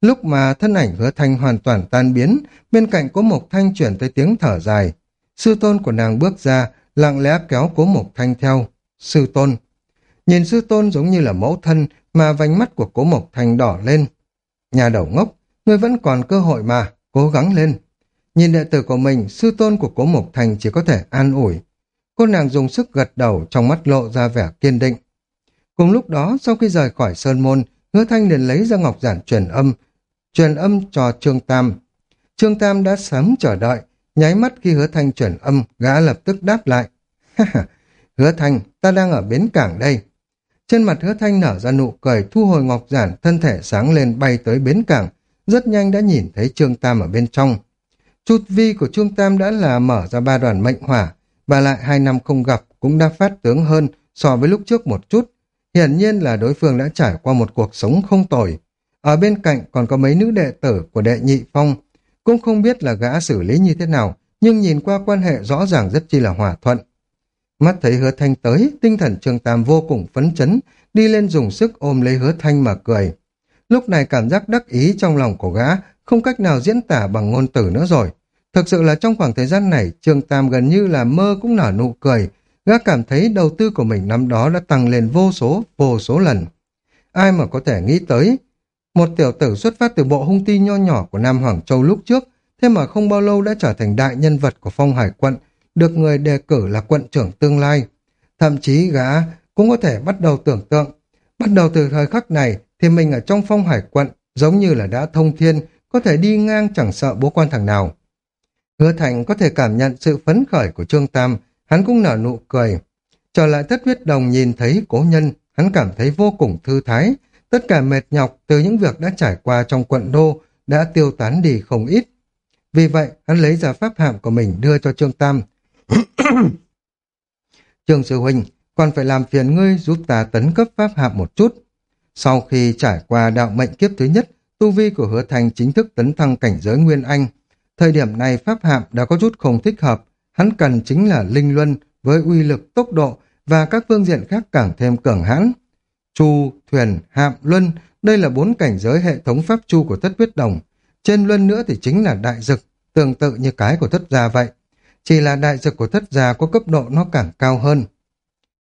Lúc mà thân ảnh hứa thanh hoàn toàn tan biến, bên cạnh có một thanh chuyển tới tiếng thở dài. Sư tôn của nàng bước ra, lặng lẽ kéo cố mộc thanh theo. Sư tôn. Nhìn sư tôn giống như là mẫu thân mà vành mắt của cố mộc thanh đỏ lên. Nhà đầu ngốc, ngươi vẫn còn cơ hội mà, cố gắng lên. Nhìn đệ tử của mình, sư tôn của cố mộc thanh chỉ có thể an ủi. Cô nàng dùng sức gật đầu trong mắt lộ ra vẻ kiên định. Cùng lúc đó, sau khi rời khỏi sơn môn, hứa thanh liền lấy ra ngọc giản truyền âm, truyền âm cho Trương Tam. Trương Tam đã sớm chờ đợi, Nháy mắt khi hứa thanh truyền âm, gã lập tức đáp lại. hứa thanh, ta đang ở bến cảng đây. Trên mặt hứa thanh nở ra nụ cười, thu hồi ngọc giản, thân thể sáng lên bay tới bến cảng. Rất nhanh đã nhìn thấy Trương Tam ở bên trong. Chút vi của Trương Tam đã là mở ra ba đoàn mệnh hỏa, và lại hai năm không gặp cũng đã phát tướng hơn so với lúc trước một chút. Hiển nhiên là đối phương đã trải qua một cuộc sống không tồi. Ở bên cạnh còn có mấy nữ đệ tử của đệ nhị phong, cũng không biết là gã xử lý như thế nào, nhưng nhìn qua quan hệ rõ ràng rất chi là hòa thuận. Mắt thấy hứa thanh tới, tinh thần Trương Tam vô cùng phấn chấn, đi lên dùng sức ôm lấy hứa thanh mà cười. Lúc này cảm giác đắc ý trong lòng của gã không cách nào diễn tả bằng ngôn từ nữa rồi. Thực sự là trong khoảng thời gian này, Trương Tam gần như là mơ cũng nở nụ cười. Gã cảm thấy đầu tư của mình năm đó đã tăng lên vô số, vô số lần. Ai mà có thể nghĩ tới, một tiểu tử xuất phát từ bộ hung ti nho nhỏ của Nam Hoàng Châu lúc trước, thế mà không bao lâu đã trở thành đại nhân vật của phong hải quận, được người đề cử là quận trưởng tương lai. Thậm chí gã cũng có thể bắt đầu tưởng tượng. Bắt đầu từ thời khắc này thì mình ở trong phong hải quận giống như là đã thông thiên, có thể đi ngang chẳng sợ bố quan thằng nào. Hứa Thành có thể cảm nhận sự phấn khởi của Trương Tam, hắn cũng nở nụ cười. Trở lại thất huyết đồng nhìn thấy cố nhân, hắn cảm thấy vô cùng thư thái, Tất cả mệt nhọc từ những việc đã trải qua trong quận đô đã tiêu tán đi không ít. Vì vậy, hắn lấy ra pháp hạm của mình đưa cho Trương Tam. Trương Sư Huynh, còn phải làm phiền ngươi giúp ta tấn cấp pháp hạm một chút. Sau khi trải qua đạo mệnh kiếp thứ nhất, tu vi của hứa thành chính thức tấn thăng cảnh giới Nguyên Anh. Thời điểm này Pháp Hạm đã có chút không thích hợp, hắn cần chính là linh luân với uy lực, tốc độ và các phương diện khác càng thêm cường hãn. Chu, thuyền, hạm, luân, đây là bốn cảnh giới hệ thống pháp chu của thất huyết đồng. Trên luân nữa thì chính là đại dực, tương tự như cái của thất gia vậy. Chỉ là đại dực của thất gia có cấp độ nó càng cao hơn.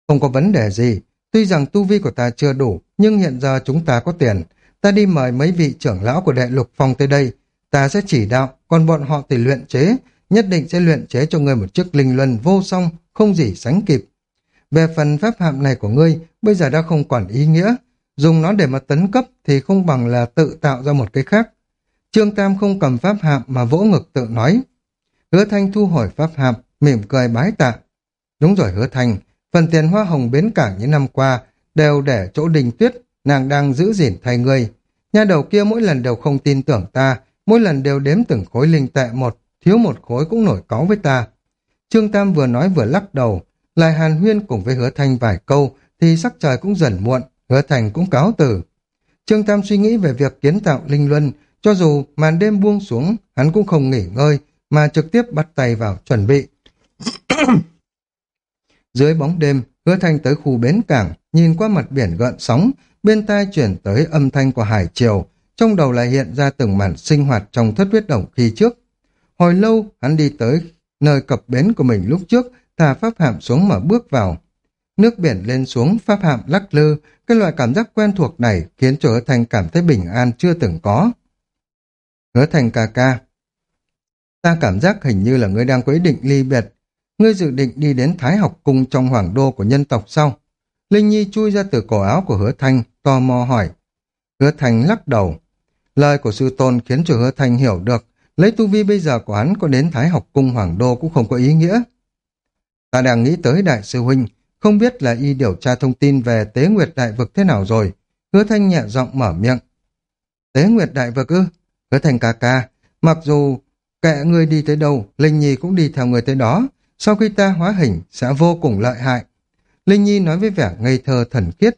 Không có vấn đề gì, tuy rằng tu vi của ta chưa đủ, nhưng hiện giờ chúng ta có tiền. Ta đi mời mấy vị trưởng lão của đại lục phong tới đây, ta sẽ chỉ đạo, còn bọn họ thì luyện chế, nhất định sẽ luyện chế cho ngươi một chiếc linh luân vô song, không gì sánh kịp. Về phần pháp hạm này của ngươi, bây giờ đã không còn ý nghĩa. Dùng nó để mà tấn cấp thì không bằng là tự tạo ra một cái khác. Trương Tam không cầm pháp hạm mà vỗ ngực tự nói. Hứa Thanh thu hồi pháp hạm, mỉm cười bái tạ. Đúng rồi Hứa Thanh, phần tiền hoa hồng bến cảng những năm qua đều để chỗ đình tuyết, nàng đang giữ gìn thay ngươi. Nhà đầu kia mỗi lần đều không tin tưởng ta, mỗi lần đều đếm từng khối linh tệ một, thiếu một khối cũng nổi cáu với ta. Trương Tam vừa nói vừa lắc đầu, lại hàn huyên cùng với hứa thanh vài câu thì sắc trời cũng dần muộn, hứa thành cũng cáo từ. Trương Tam suy nghĩ về việc kiến tạo linh luân, cho dù màn đêm buông xuống, hắn cũng không nghỉ ngơi, mà trực tiếp bắt tay vào chuẩn bị. Dưới bóng đêm, hứa thanh tới khu bến cảng, nhìn qua mặt biển gợn sóng, bên tai chuyển tới âm thanh của hải triều, trong đầu lại hiện ra từng màn sinh hoạt trong thất huyết đồng khi trước. Hồi lâu, hắn đi tới nơi cập bến của mình lúc trước, thả pháp hạm xuống mà bước vào. Nước biển lên xuống, pháp hạm lắc lư, cái loại cảm giác quen thuộc này khiến cho hứa thành cảm thấy bình an chưa từng có. Hứa thành ca ca. Ta cảm giác hình như là ngươi đang có ý định ly biệt. Ngươi dự định đi đến Thái học cung trong hoàng đô của nhân tộc sau. Linh Nhi chui ra từ cổ áo của hứa thanh, tò mò hỏi. Hứa thành lắc đầu. Lời của sư tôn khiến cho hứa thanh hiểu được, lấy tu vi bây giờ của hắn có đến Thái học cung hoàng đô cũng không có ý nghĩa. Ta đang nghĩ tới đại sư huynh, không biết là y điều tra thông tin về tế nguyệt đại vực thế nào rồi. Hứa thanh nhẹ giọng mở miệng. Tế nguyệt đại vực ư? Hứa thanh ca ca, mặc dù kệ ngươi đi tới đâu, Linh Nhi cũng đi theo người tới đó. Sau khi ta hóa hình, sẽ vô cùng lợi hại. Linh Nhi nói với vẻ ngây thơ thần khiết.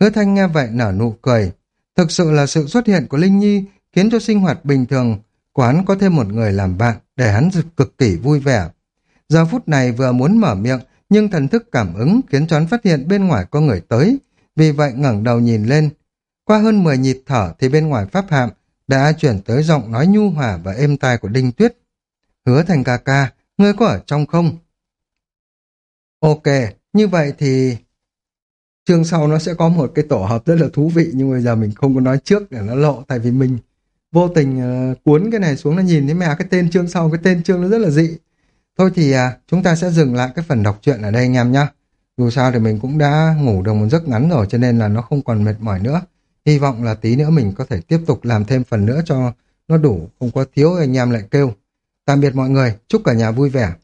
Hứa thanh nghe vậy nở nụ cười. Thực sự là sự xuất hiện của Linh Nhi khiến cho sinh hoạt bình thường quán có thêm một người làm bạn để hắn cực kỳ vui vẻ. Giờ phút này vừa muốn mở miệng nhưng thần thức cảm ứng khiến cho hắn phát hiện bên ngoài có người tới, vì vậy ngẩng đầu nhìn lên. Qua hơn 10 nhịp thở thì bên ngoài pháp hạm đã chuyển tới giọng nói nhu hòa và êm tai của Đinh Tuyết. Hứa thành ca ca, ngươi có ở trong không? Ok, như vậy thì chương sau nó sẽ có một cái tổ hợp rất là thú vị nhưng bây giờ mình không có nói trước để nó lộ tại vì mình vô tình uh, cuốn cái này xuống nó nhìn thấy mẹ cái tên chương sau cái tên chương nó rất là dị Thôi thì uh, chúng ta sẽ dừng lại cái phần đọc truyện ở đây anh em nhé. Dù sao thì mình cũng đã ngủ được một giấc ngắn rồi cho nên là nó không còn mệt mỏi nữa. Hy vọng là tí nữa mình có thể tiếp tục làm thêm phần nữa cho nó đủ, không có thiếu anh em lại kêu. Tạm biệt mọi người, chúc cả nhà vui vẻ.